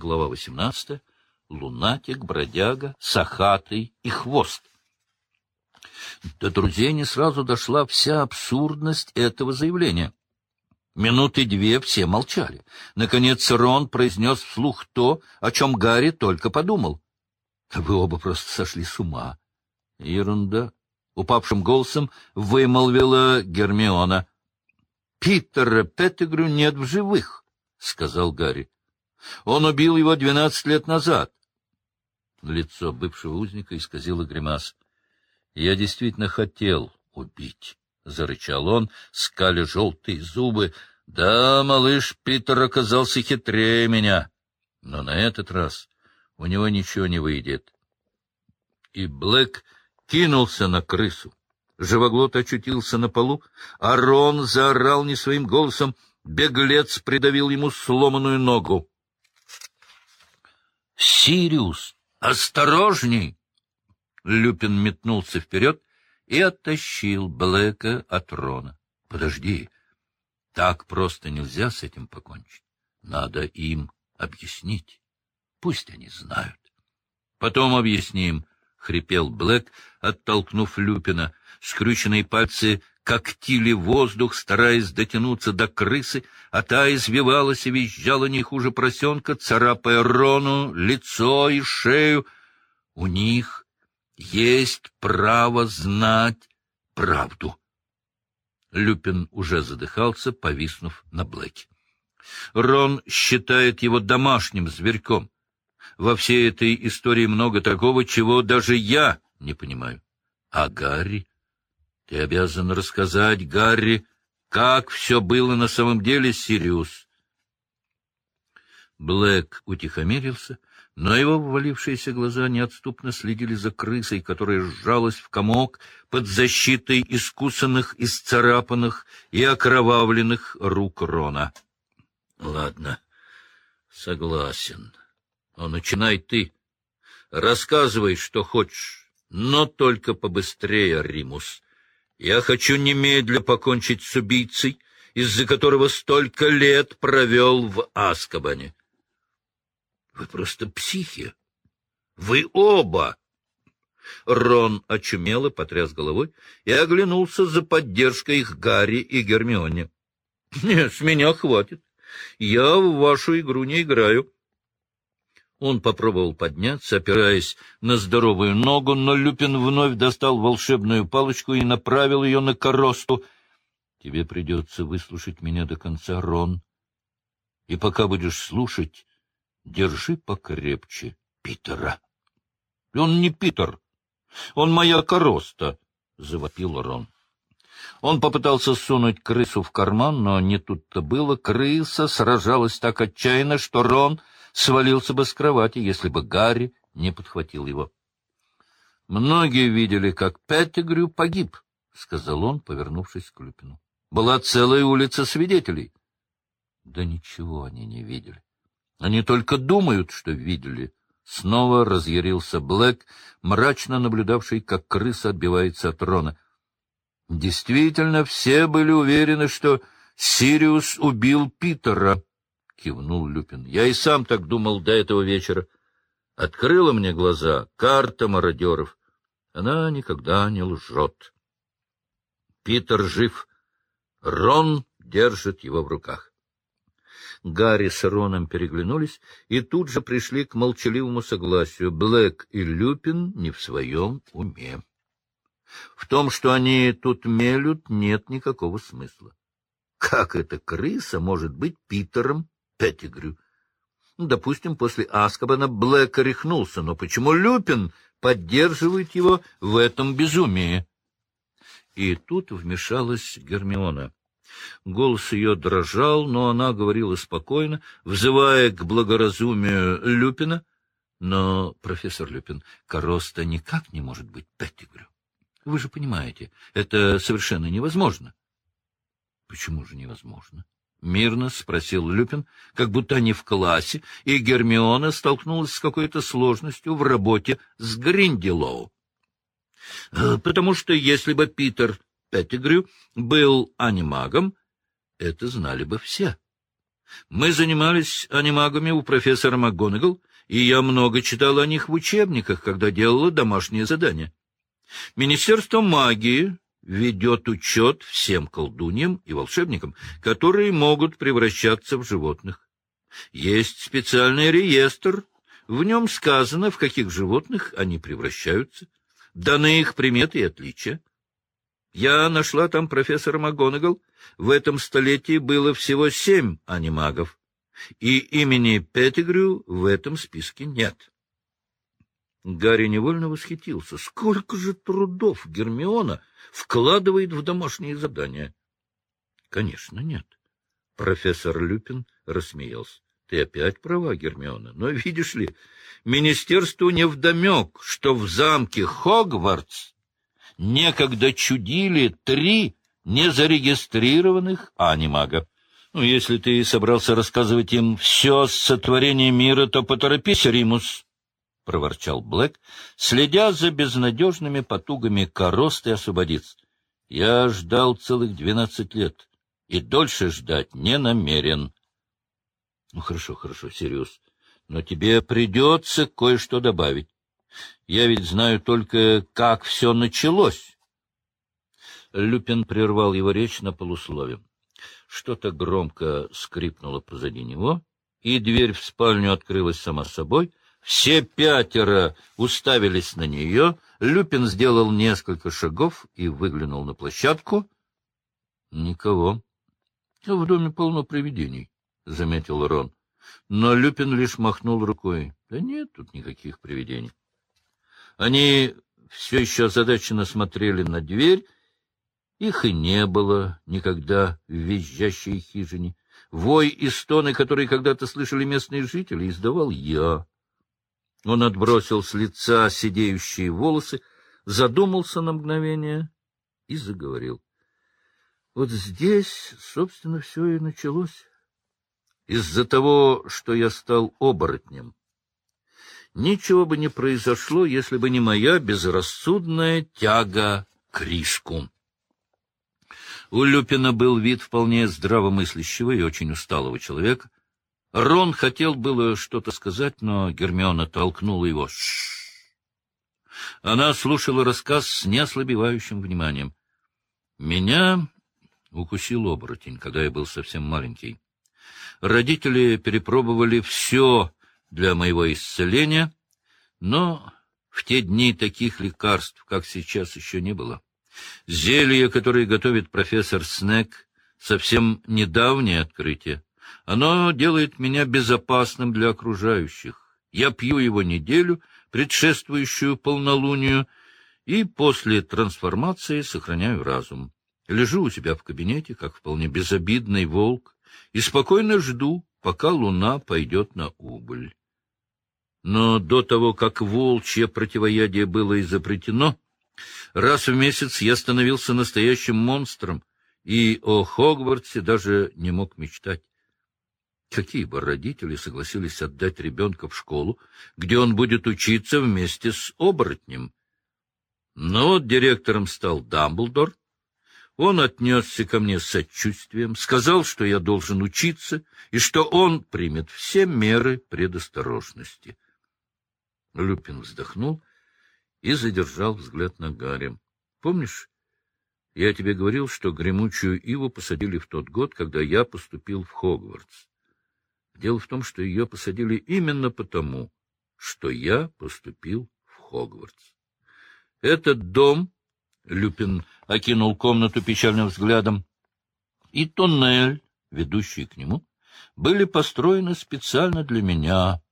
Глава 18. Лунатик, бродяга, сахатый и хвост. До друзей не сразу дошла вся абсурдность этого заявления. Минуты две все молчали. Наконец Рон произнес вслух то, о чем Гарри только подумал. — Вы оба просто сошли с ума. — Ерунда. Упавшим голосом вымолвила Гермиона. — Питера Петтигрю нет в живых, — сказал Гарри. — Он убил его двенадцать лет назад. Лицо бывшего узника исказило гримас. — Я действительно хотел убить, — зарычал он, скаля желтые зубы. — Да, малыш Питер оказался хитрее меня, но на этот раз у него ничего не выйдет. И Блэк кинулся на крысу. Живоглот очутился на полу, а Рон заорал не своим голосом, беглец придавил ему сломанную ногу. — Сириус, осторожней! Люпин метнулся вперед и оттащил Блэка от Рона. — Подожди, так просто нельзя с этим покончить. Надо им объяснить. Пусть они знают. Потом объясним, — хрипел Блэк, оттолкнув Люпина. Скрюченные пальцы когтили воздух, стараясь дотянуться до крысы, а та извивалась и визжала не хуже поросенка, царапая Рону лицо и шею. У них есть право знать правду. Люпин уже задыхался, повиснув на Блэке. Рон считает его домашним зверьком. Во всей этой истории много такого, чего даже я не понимаю. А Гарри? Ты обязан рассказать Гарри, как все было на самом деле, Сириус. Блэк утихомирился, но его ввалившиеся глаза неотступно следили за крысой, которая сжалась в комок под защитой искусанных, исцарапанных и окровавленных рук Рона. — Ладно, согласен. Но начинай ты. Рассказывай, что хочешь, но только побыстрее, Римус. Я хочу немедля покончить с убийцей, из-за которого столько лет провел в Аскабане. Вы просто психи. Вы оба! Рон очумело потряс головой и оглянулся за поддержкой их Гарри и Гермионе. — Нет, с меня хватит. Я в вашу игру не играю. Он попробовал подняться, опираясь на здоровую ногу, но Люпин вновь достал волшебную палочку и направил ее на коросту. — Тебе придется выслушать меня до конца, Рон. И пока будешь слушать, держи покрепче Питера. — Он не Питер, он моя короста, — завопил Рон. Он попытался сунуть крысу в карман, но не тут-то было. Крыса сражалась так отчаянно, что Рон свалился бы с кровати, если бы Гарри не подхватил его. — Многие видели, как Петтигрю погиб, — сказал он, повернувшись к Люпину. — Была целая улица свидетелей. Да ничего они не видели. Они только думают, что видели. Снова разъярился Блэк, мрачно наблюдавший, как крыса отбивается от Рона. Действительно, все были уверены, что Сириус убил Питера кивнул Люпин. Я и сам так думал до этого вечера. Открыла мне глаза карта мародеров. Она никогда не лжет. Питер жив. Рон держит его в руках. Гарри с Роном переглянулись и тут же пришли к молчаливому согласию. Блэк и Люпин не в своем уме. В том, что они тут мелют, нет никакого смысла. Как эта крыса может быть Питером Петтигрю. Ну, допустим, после Аскабана Блэк рехнулся, но почему Люпин поддерживает его в этом безумии? И тут вмешалась Гермиона. Голос ее дрожал, но она говорила спокойно, взывая к благоразумию Люпина. Но, профессор Люпин, Короста никак не может быть Петтигрю. Вы же понимаете, это совершенно невозможно. Почему же невозможно? — мирно спросил Люпин, как будто они в классе, и Гермиона столкнулась с какой-то сложностью в работе с Гринделоу. «Э, — Потому что если бы Питер Петтигрю был анимагом, это знали бы все. Мы занимались анимагами у профессора МакГонагал, и я много читал о них в учебниках, когда делала домашние задания. Министерство магии ведет учет всем колдуньям и волшебникам, которые могут превращаться в животных. Есть специальный реестр, в нем сказано, в каких животных они превращаются, даны их приметы и отличия. Я нашла там профессора МакГонагал. В этом столетии было всего семь анимагов, и имени Петтигрю в этом списке нет. Гарри невольно восхитился. Сколько же трудов Гермиона вкладывает в домашние задания? — Конечно, нет. Профессор Люпин рассмеялся. — Ты опять права, Гермиона. Но, видишь ли, министерству невдомек, что в замке Хогвартс некогда чудили три незарегистрированных анимага. Ну, если ты собрался рассказывать им все сотворение мира, то поторопись, Римус, — проворчал Блэк, следя за безнадежными потугами коросты освободиться. Я ждал целых двенадцать лет, и дольше ждать не намерен. — Ну, хорошо, хорошо, Сириус, но тебе придется кое-что добавить. Я ведь знаю только, как все началось. Люпин прервал его речь на полуслове. Что-то громко скрипнуло позади него, и дверь в спальню открылась сама собой. Все пятеро уставились на нее. Люпин сделал несколько шагов и выглянул на площадку. Никого. — В доме полно привидений, — заметил Рон. Но Люпин лишь махнул рукой. — Да нет тут никаких привидений. Они все еще озадаченно смотрели на дверь. Их и не было никогда в визжащей хижине. Вой и стоны, которые когда-то слышали местные жители, издавал я. Он отбросил с лица сидеющие волосы, задумался на мгновение и заговорил. Вот здесь, собственно, все и началось. Из-за того, что я стал оборотнем. Ничего бы не произошло, если бы не моя безрассудная тяга к риску. У Люпина был вид вполне здравомыслящего и очень усталого человека. Рон хотел было что-то сказать, но Гермиона толкнула его. Ш Она слушала рассказ с неослабевающим вниманием. Меня укусил оборотень, когда я был совсем маленький. Родители перепробовали все для моего исцеления, но в те дни таких лекарств, как сейчас, еще не было. Зелье, которое готовит профессор Снег, совсем недавнее открытие. Оно делает меня безопасным для окружающих. Я пью его неделю, предшествующую полнолунию, и после трансформации сохраняю разум. Лежу у себя в кабинете, как вполне безобидный волк, и спокойно жду, пока луна пойдет на убыль. Но до того, как волчье противоядие было изобретено, раз в месяц я становился настоящим монстром, и о Хогвартсе даже не мог мечтать. Какие бы родители согласились отдать ребенка в школу, где он будет учиться вместе с оборотнем? Но вот директором стал Дамблдор, он отнесся ко мне с сочувствием, сказал, что я должен учиться и что он примет все меры предосторожности. Люпин вздохнул и задержал взгляд на Гарри. — Помнишь, я тебе говорил, что гремучую иву посадили в тот год, когда я поступил в Хогвартс? Дело в том, что ее посадили именно потому, что я поступил в Хогвартс. Этот дом Люпин окинул комнату печальным взглядом. И туннель, ведущий к нему, были построены специально для меня.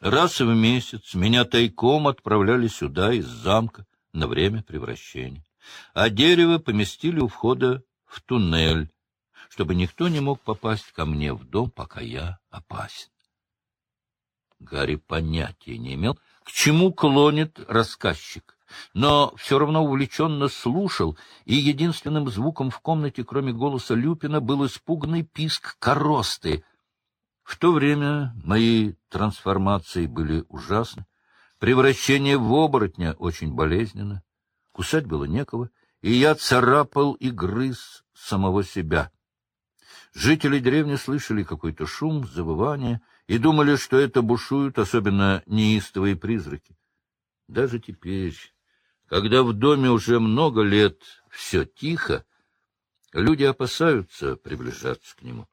Раз в месяц меня тайком отправляли сюда из замка на время превращения, а дерево поместили у входа в туннель, чтобы никто не мог попасть ко мне в дом, пока я опасен. Гарри понятия не имел, к чему клонит рассказчик но все равно увлеченно слушал, и единственным звуком в комнате, кроме голоса Люпина, был испуганный писк коросты. В то время мои трансформации были ужасны. Превращение в оборотня очень болезненно. Кусать было некого, и я царапал и грыз самого себя. Жители деревни слышали какой-то шум, завывание и думали, что это бушуют особенно неистовые призраки. Даже теперь, когда в доме уже много лет все тихо, люди опасаются приближаться к нему.